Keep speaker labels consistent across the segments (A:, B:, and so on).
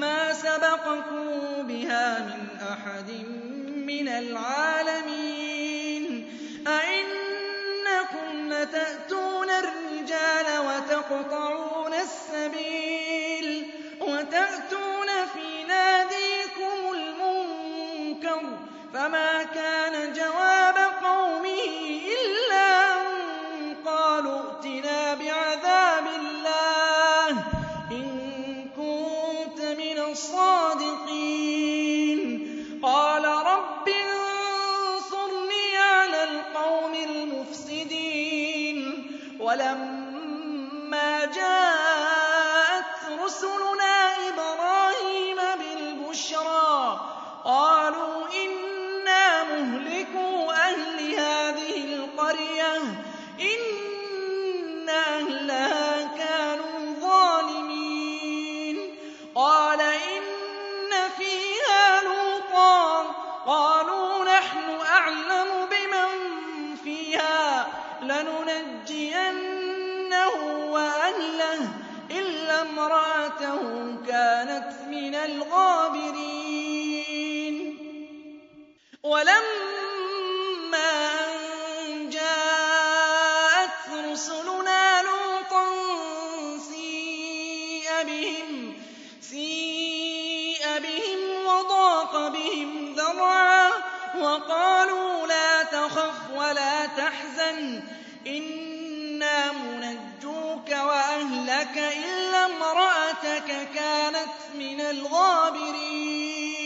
A: ما سبقكم بها من أحد من العالمين. أئنكم لتأتون الرجال وتقطعون السبيل وتأتون في ناديكم المنكر فما ولما جاءت رسلنا لننجينه وأهله إلا امرأته كانت من الغابرين. ولما أن جاءت رسلنا لوطا سيئ بهم, سيئ بهم وضاق بهم ذرعا وقالوا لا تخف ولا تحزن. إنا منجوك وأهلك إلا امرأتك كانت من الغابرين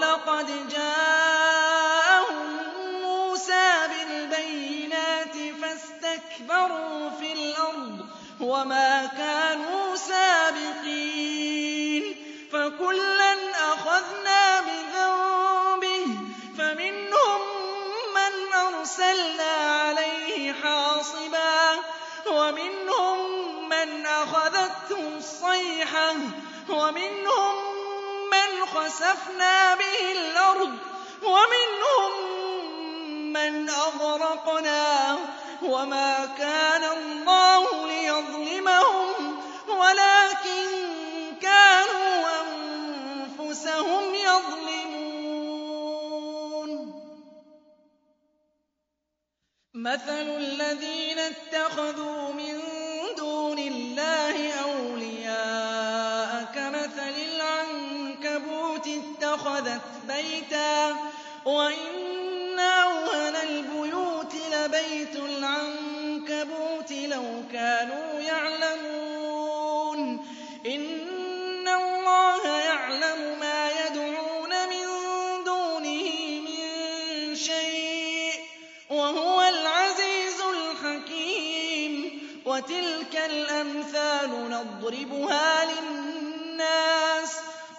A: وَلَقَدْ جَاءَهُم مُّوسَىٰ بِالْبَيِّنَاتِ فَاسْتَكْبَرُوا فِي الْأَرْضِ وَمَا كَانُوا سَابِقِينَ فَكُلًّا أَخَذْنَا بِذَنبِهِ فَمِنْهُم مَّنْ أَرْسَلْنَا عَلَيْهِ حَاصِبًا وَمِنْهُم مَّنْ أَخَذَتْهُ الصَّيْحَةُ وَمِنْهُم خسفنا به الأرض ومنهم من أغرقنا وما كان الله ليظلمهم ولكن كانوا أنفسهم يظلمون مثل الذين اتخذوا من دون الله أولياء كمثل العنكبوت اتَّخَذَتْ بَيْتًا وَإِنَّ أَوْهَنَ الْبُيُوتِ لَبَيْتُ الْعَنكَبُوتِ لَوْ كَانُوا يَعْلَمُونَ. إِنَّ اللَّهَ يَعْلَمُ مَا يَدْعُونَ مِن دُونِهِ مِن شَيْءٍ وَهُوَ الْعَزِيزُ الْحَكِيمُ. وَتِلْكَ الْأَمْثَالُ نَضْرِبُهَا